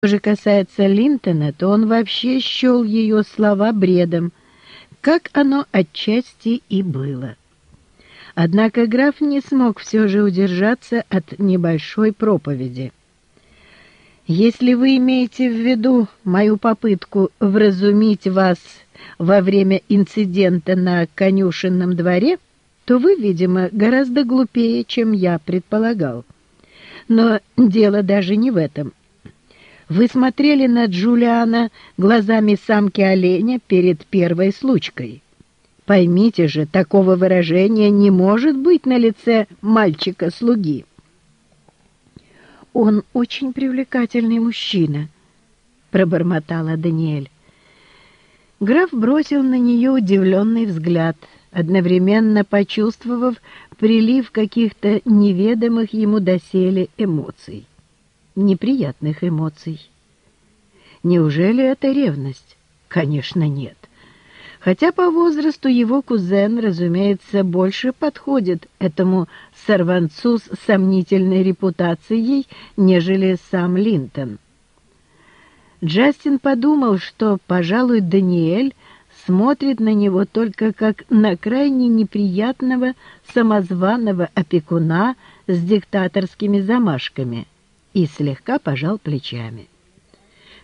Что же касается Линтона, то он вообще счел ее слова бредом, как оно отчасти и было. Однако граф не смог все же удержаться от небольшой проповеди. «Если вы имеете в виду мою попытку вразумить вас во время инцидента на конюшенном дворе, то вы, видимо, гораздо глупее, чем я предполагал. Но дело даже не в этом. Вы смотрели на Джулиана глазами самки оленя перед первой случкой. Поймите же, такого выражения не может быть на лице мальчика-слуги. «Он очень привлекательный мужчина», — пробормотала Даниэль. Граф бросил на нее удивленный взгляд, одновременно почувствовав прилив каких-то неведомых ему доселе эмоций неприятных эмоций. Неужели это ревность? Конечно, нет. Хотя по возрасту его кузен, разумеется, больше подходит этому сорванцу с сомнительной репутацией, нежели сам Линтон. Джастин подумал, что, пожалуй, Даниэль смотрит на него только как на крайне неприятного самозваного опекуна с диктаторскими замашками — и слегка пожал плечами.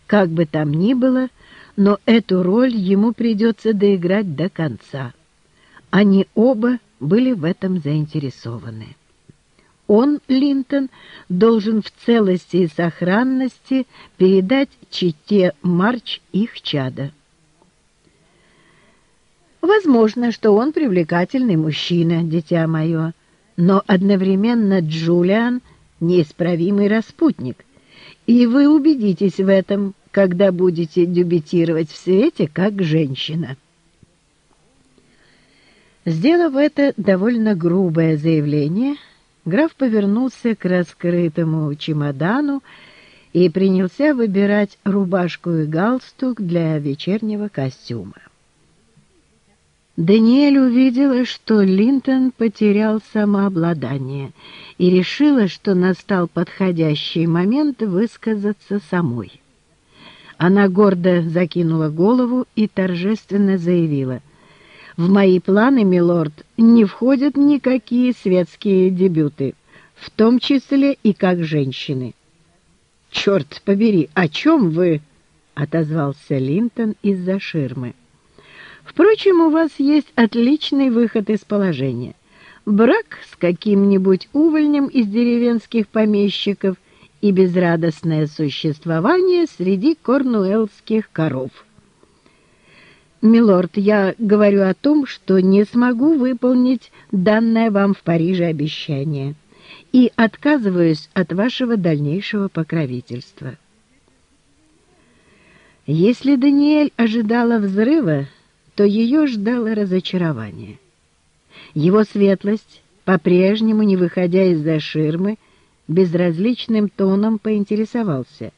Как бы там ни было, но эту роль ему придется доиграть до конца. Они оба были в этом заинтересованы. Он, Линтон, должен в целости и сохранности передать чите Марч их чада. Возможно, что он привлекательный мужчина, дитя мое, но одновременно Джулиан — неисправимый распутник, и вы убедитесь в этом, когда будете дебютировать в свете как женщина. Сделав это довольно грубое заявление, граф повернулся к раскрытому чемодану и принялся выбирать рубашку и галстук для вечернего костюма. Даниэль увидела, что Линтон потерял самообладание и решила, что настал подходящий момент высказаться самой. Она гордо закинула голову и торжественно заявила, «В мои планы, милорд, не входят никакие светские дебюты, в том числе и как женщины». «Черт побери, о чем вы?» — отозвался Линтон из-за ширмы. Впрочем, у вас есть отличный выход из положения. Брак с каким-нибудь увольнем из деревенских помещиков и безрадостное существование среди корнуэллских коров. «Милорд, я говорю о том, что не смогу выполнить данное вам в Париже обещание и отказываюсь от вашего дальнейшего покровительства». Если Даниэль ожидала взрыва, то ее ждало разочарование. Его светлость, по-прежнему не выходя из-за ширмы, безразличным тоном поинтересовался.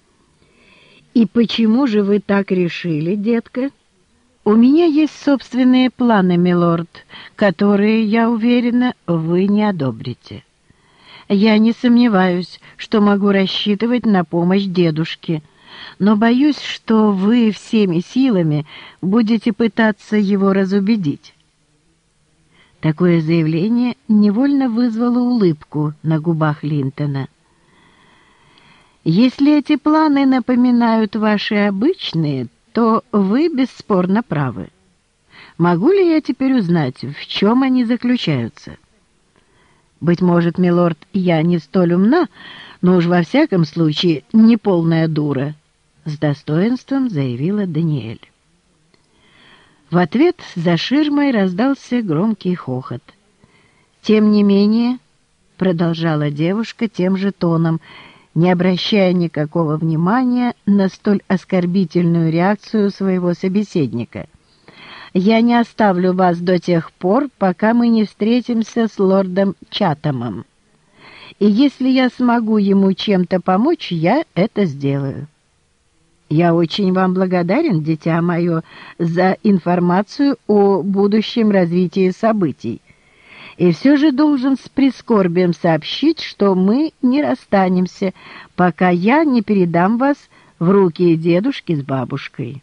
«И почему же вы так решили, детка?» «У меня есть собственные планы, милорд, которые, я уверена, вы не одобрите. Я не сомневаюсь, что могу рассчитывать на помощь дедушке» но боюсь, что вы всеми силами будете пытаться его разубедить». Такое заявление невольно вызвало улыбку на губах Линтона. «Если эти планы напоминают ваши обычные, то вы бесспорно правы. Могу ли я теперь узнать, в чем они заключаются?» «Быть может, милорд, я не столь умна, но уж во всяком случае не полная дура» с достоинством заявила Даниэль. В ответ за ширмой раздался громкий хохот. «Тем не менее», — продолжала девушка тем же тоном, не обращая никакого внимания на столь оскорбительную реакцию своего собеседника, «я не оставлю вас до тех пор, пока мы не встретимся с лордом Чатамом. И если я смогу ему чем-то помочь, я это сделаю». Я очень вам благодарен, дитя мое, за информацию о будущем развитии событий. И все же должен с прискорбием сообщить, что мы не расстанемся, пока я не передам вас в руки дедушки с бабушкой.